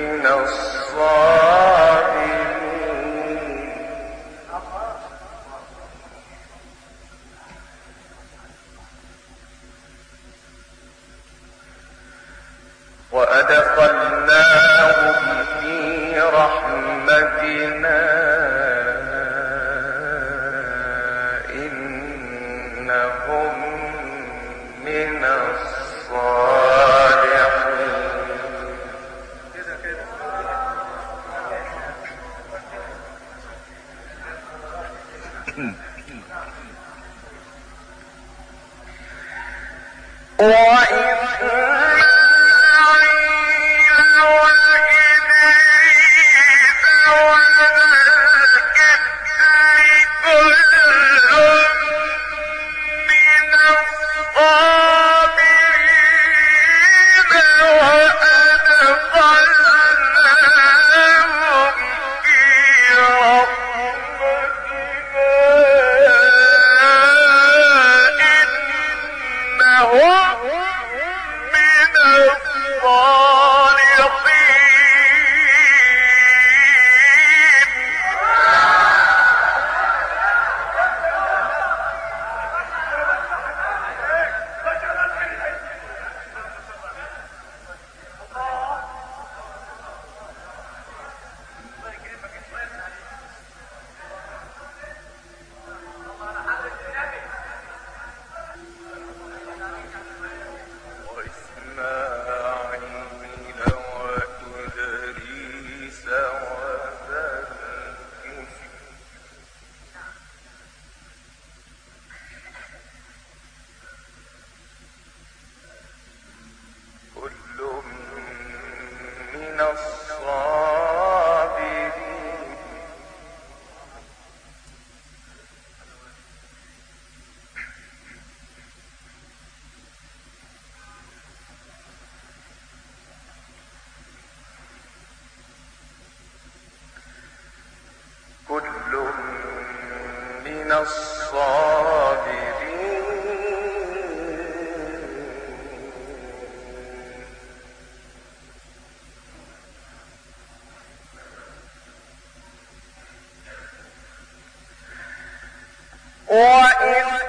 من الصالحين or in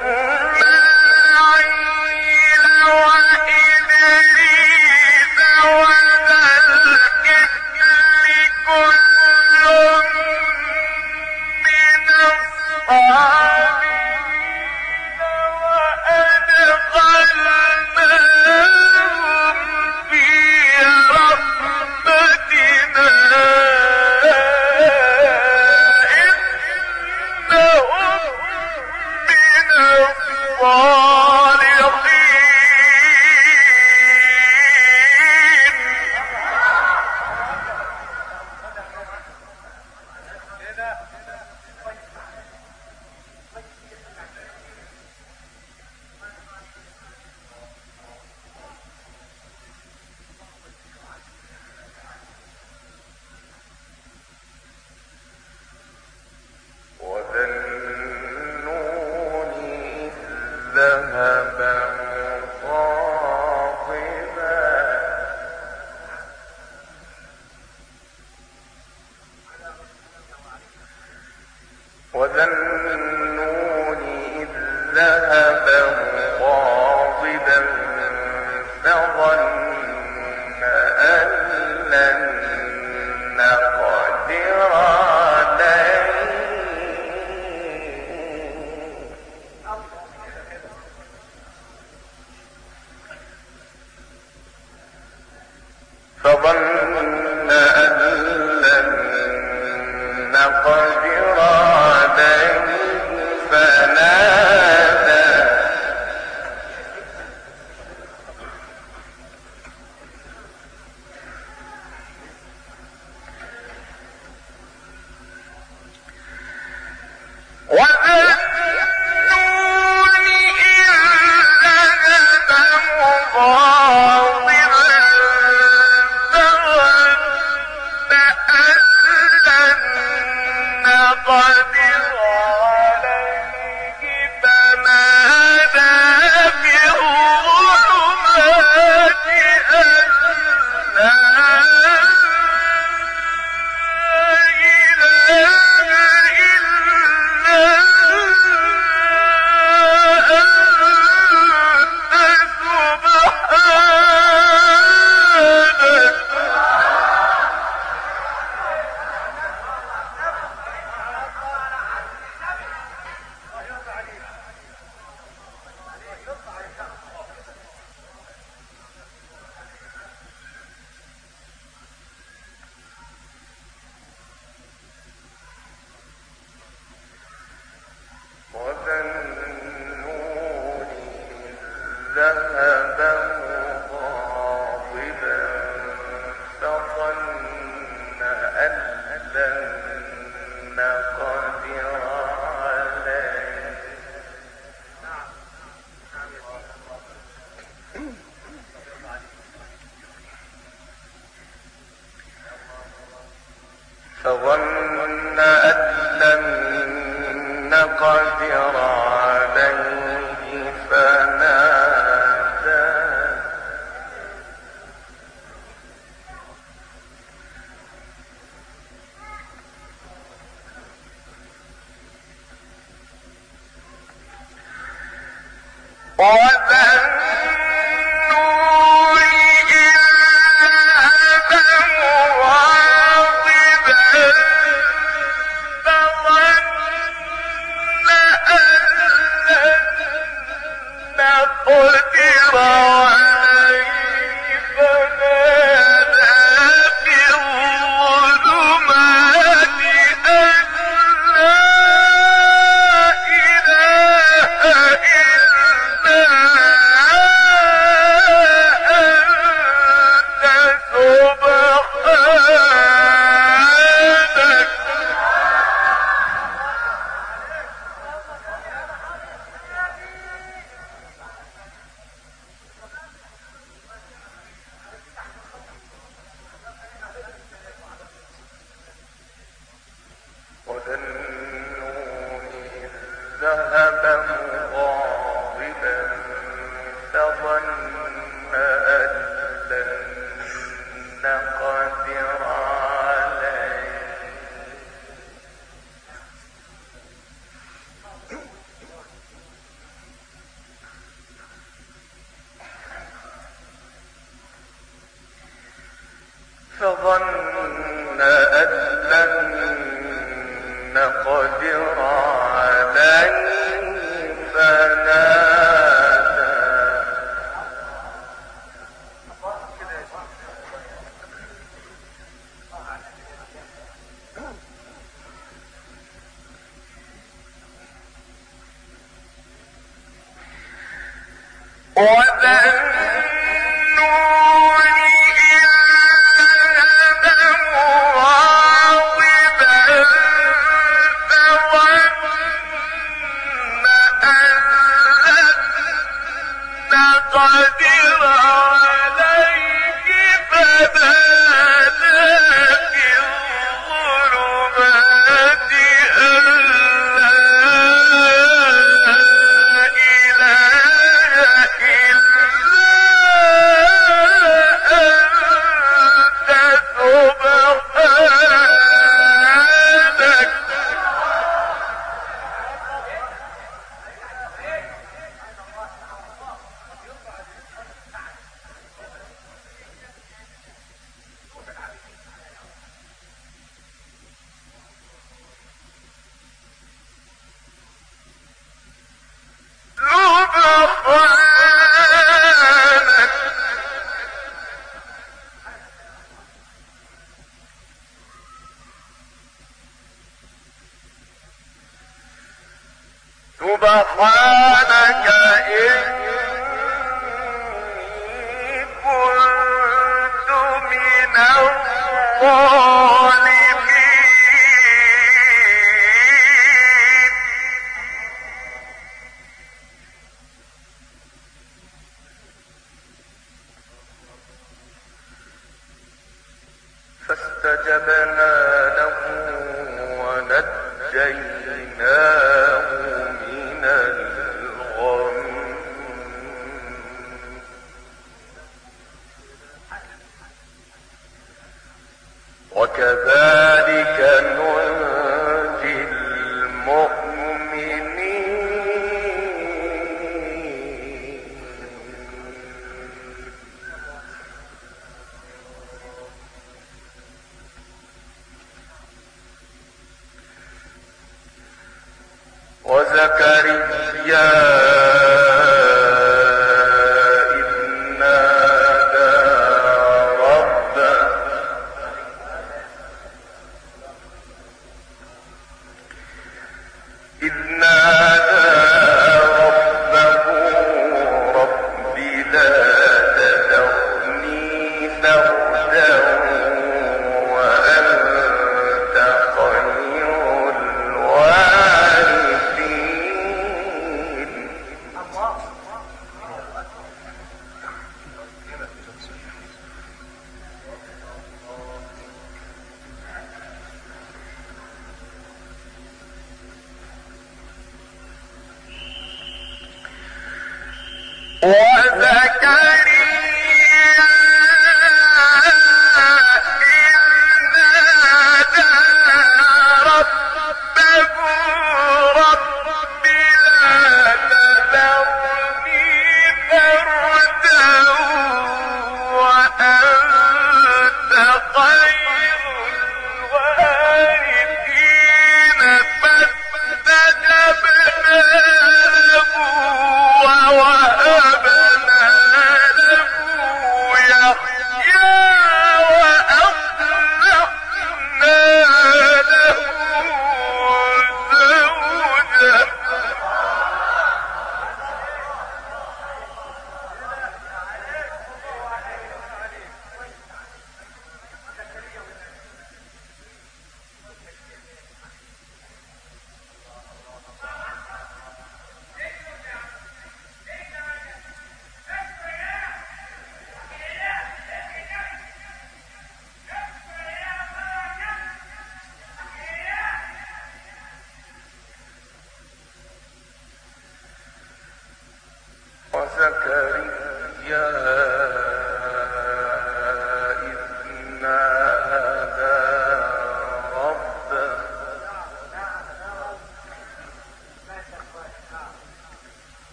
زكريا.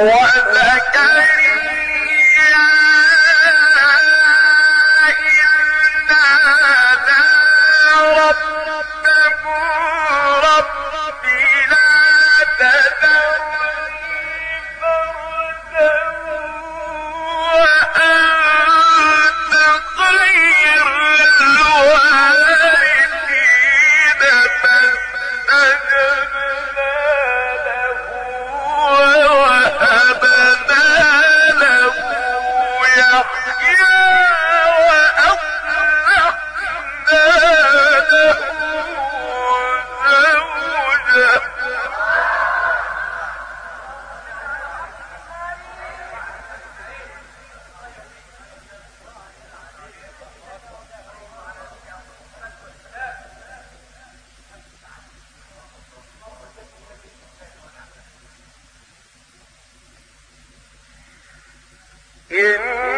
or إن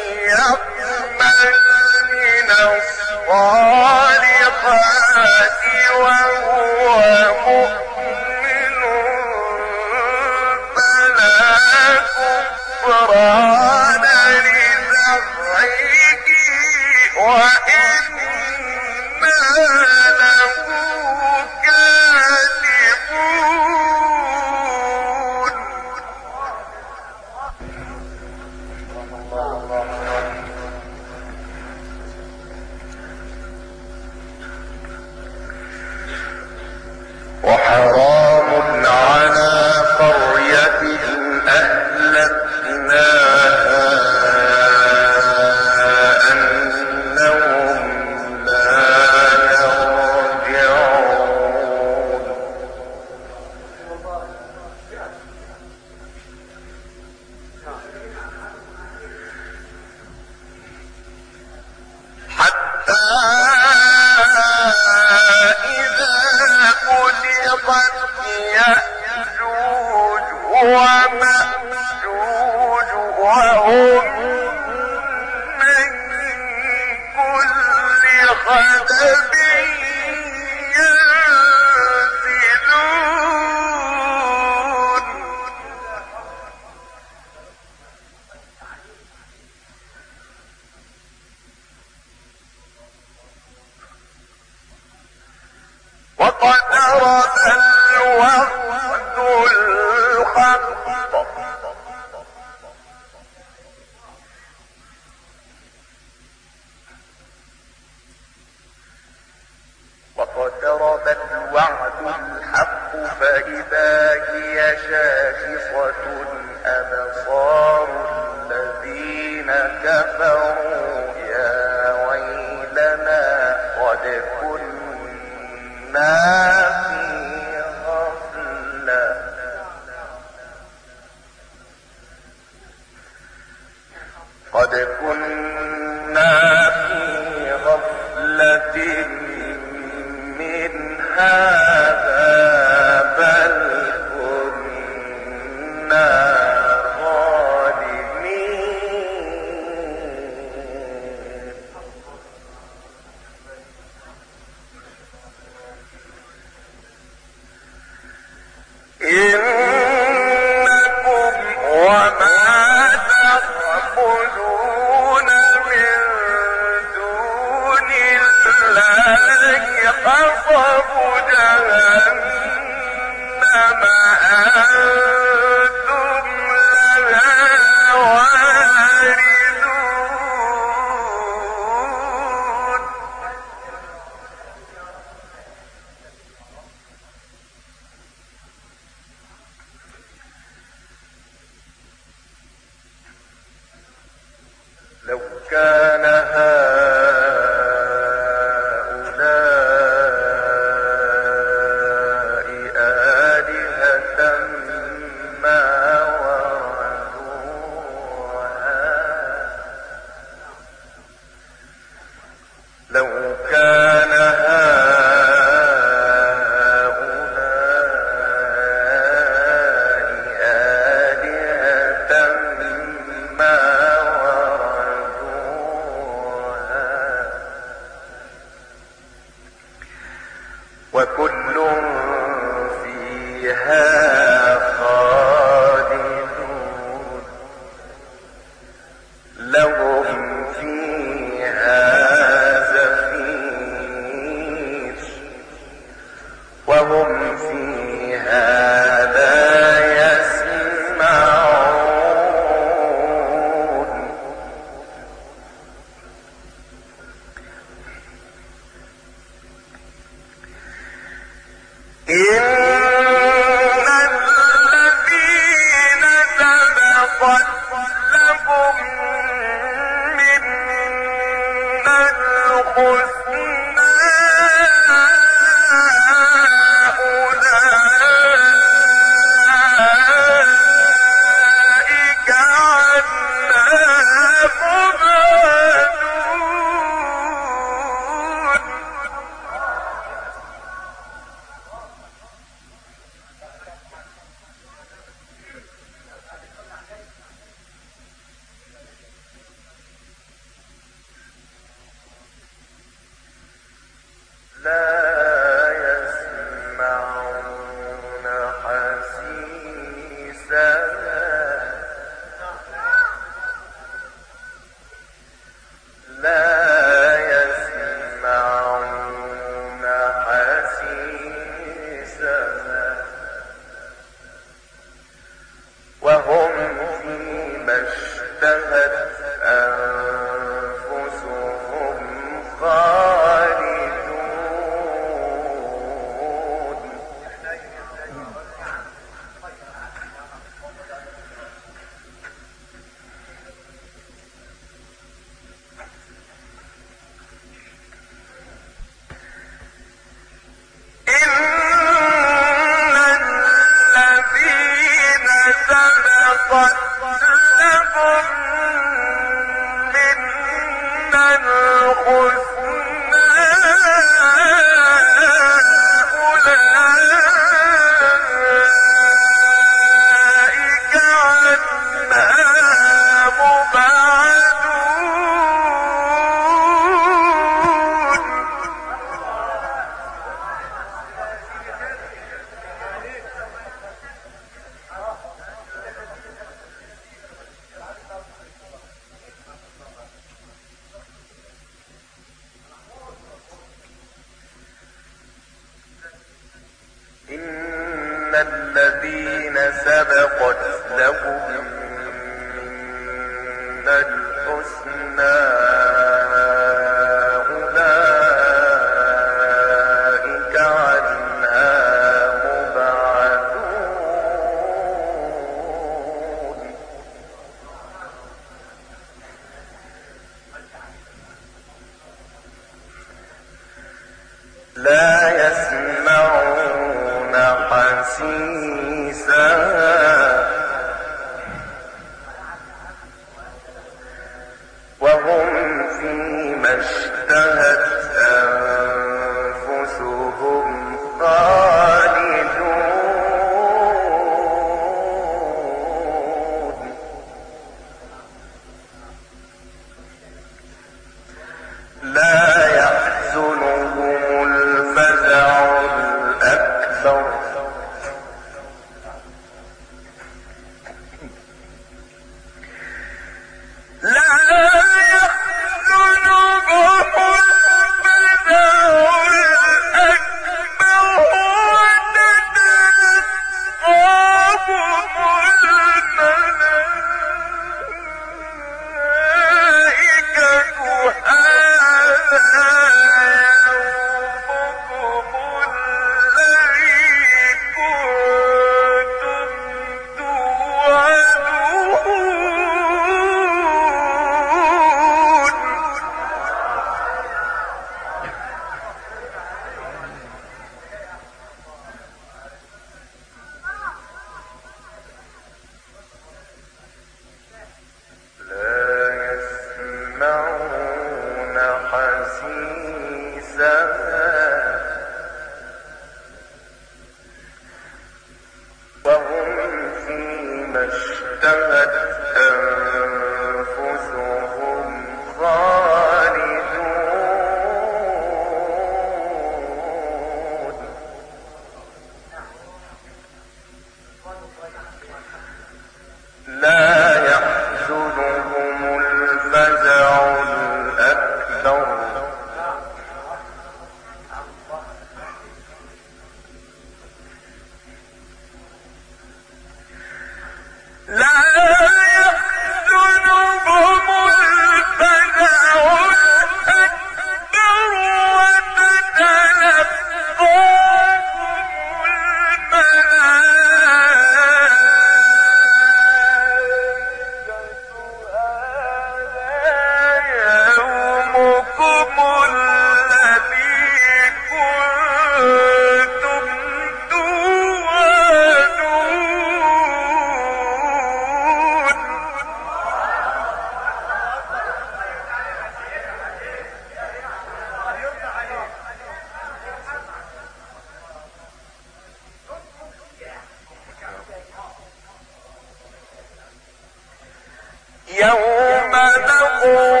يوم نطوي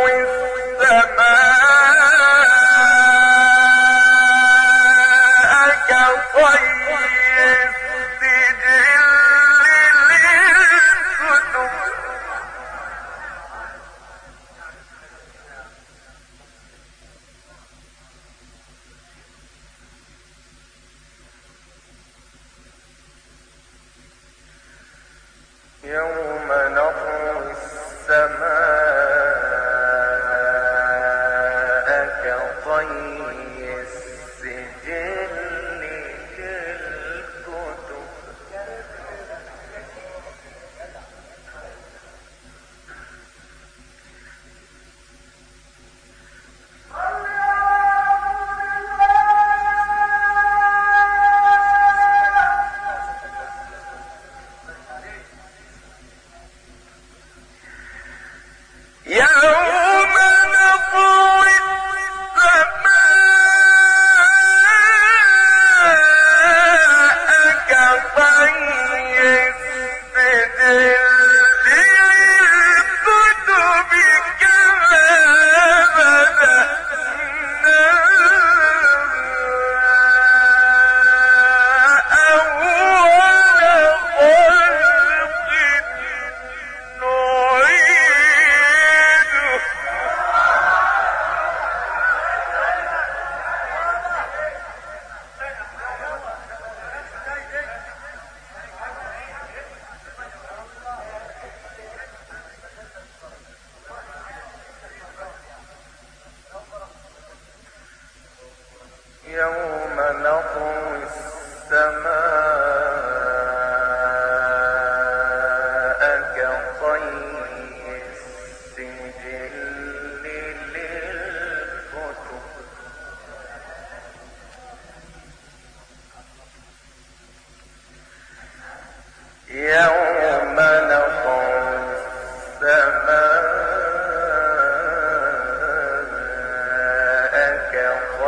ขอ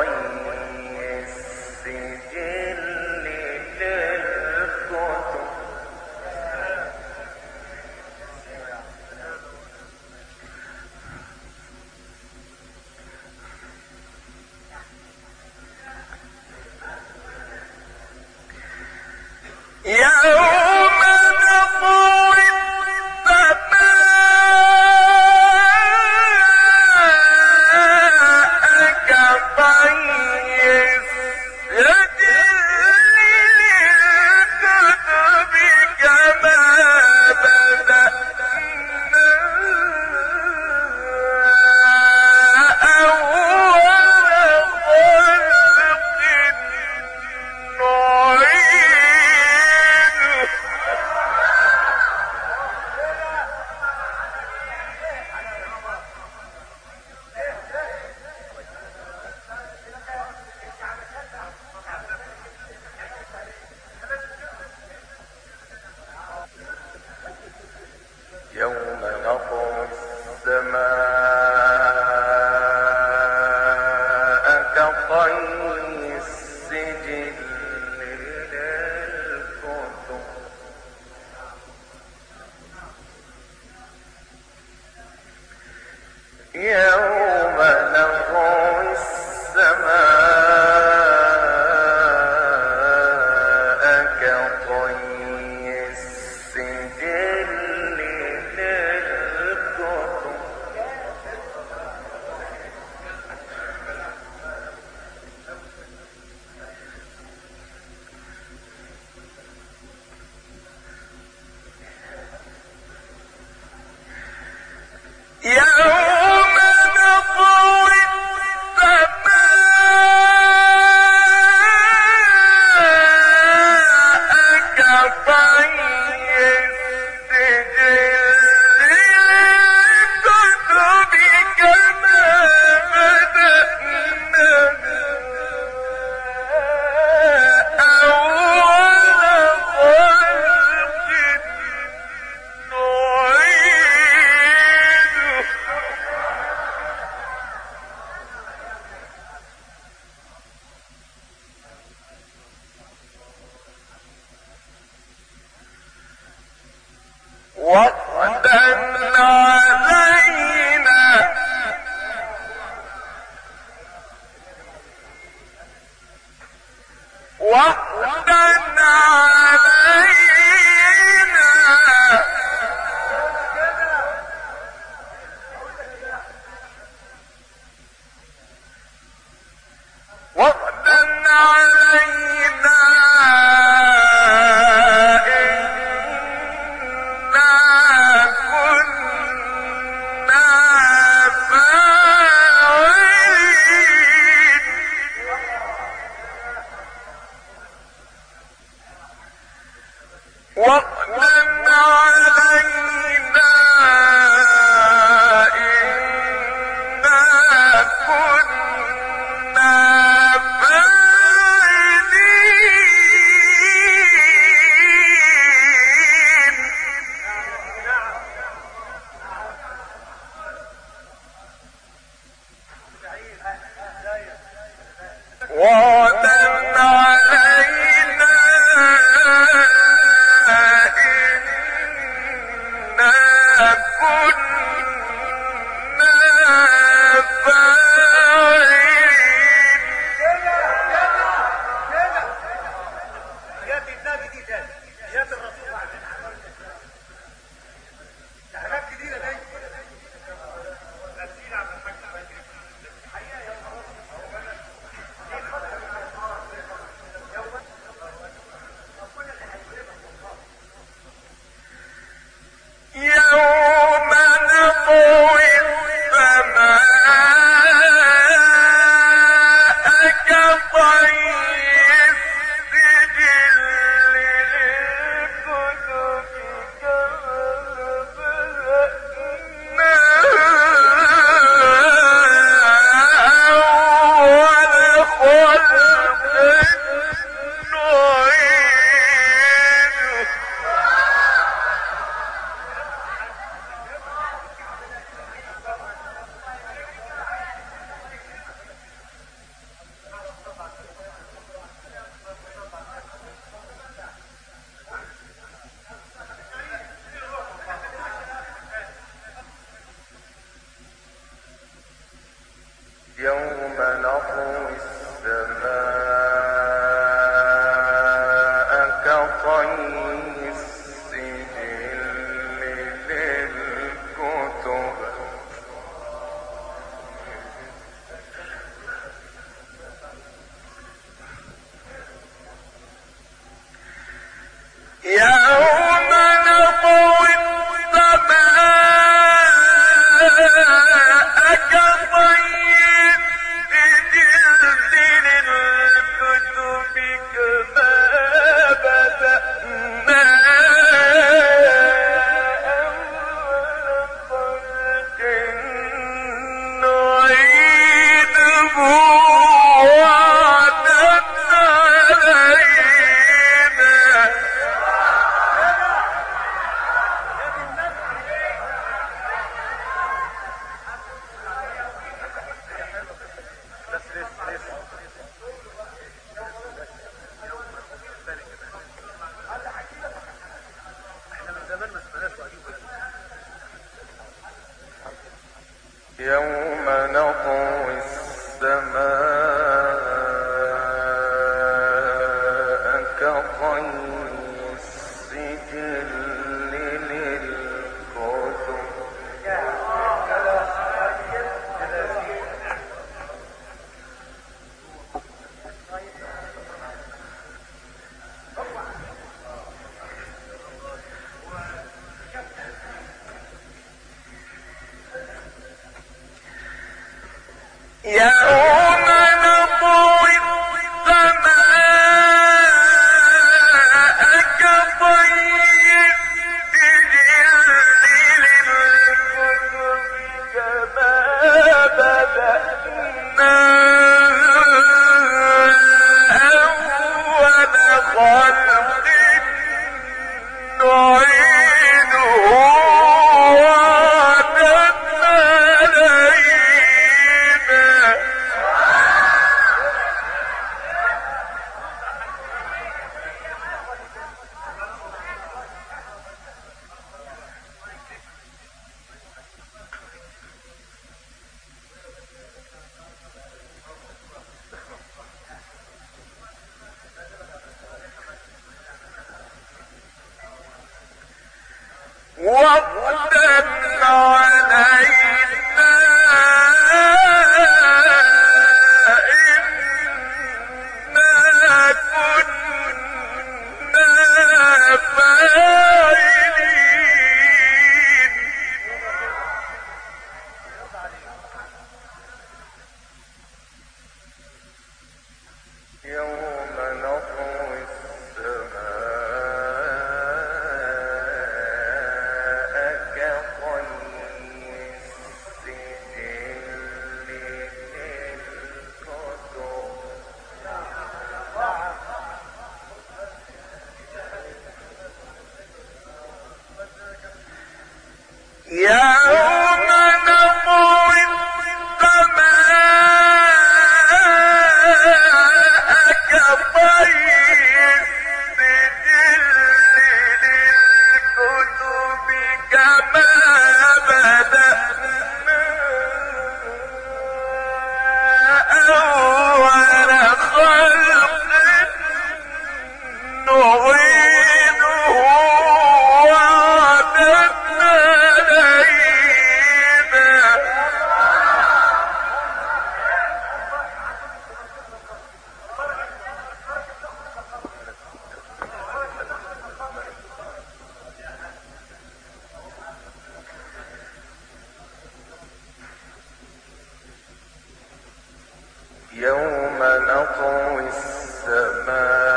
يوم نطوي السماء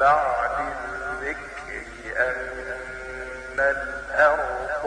بعد الذكر أن الأرض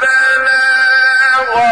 بلاغا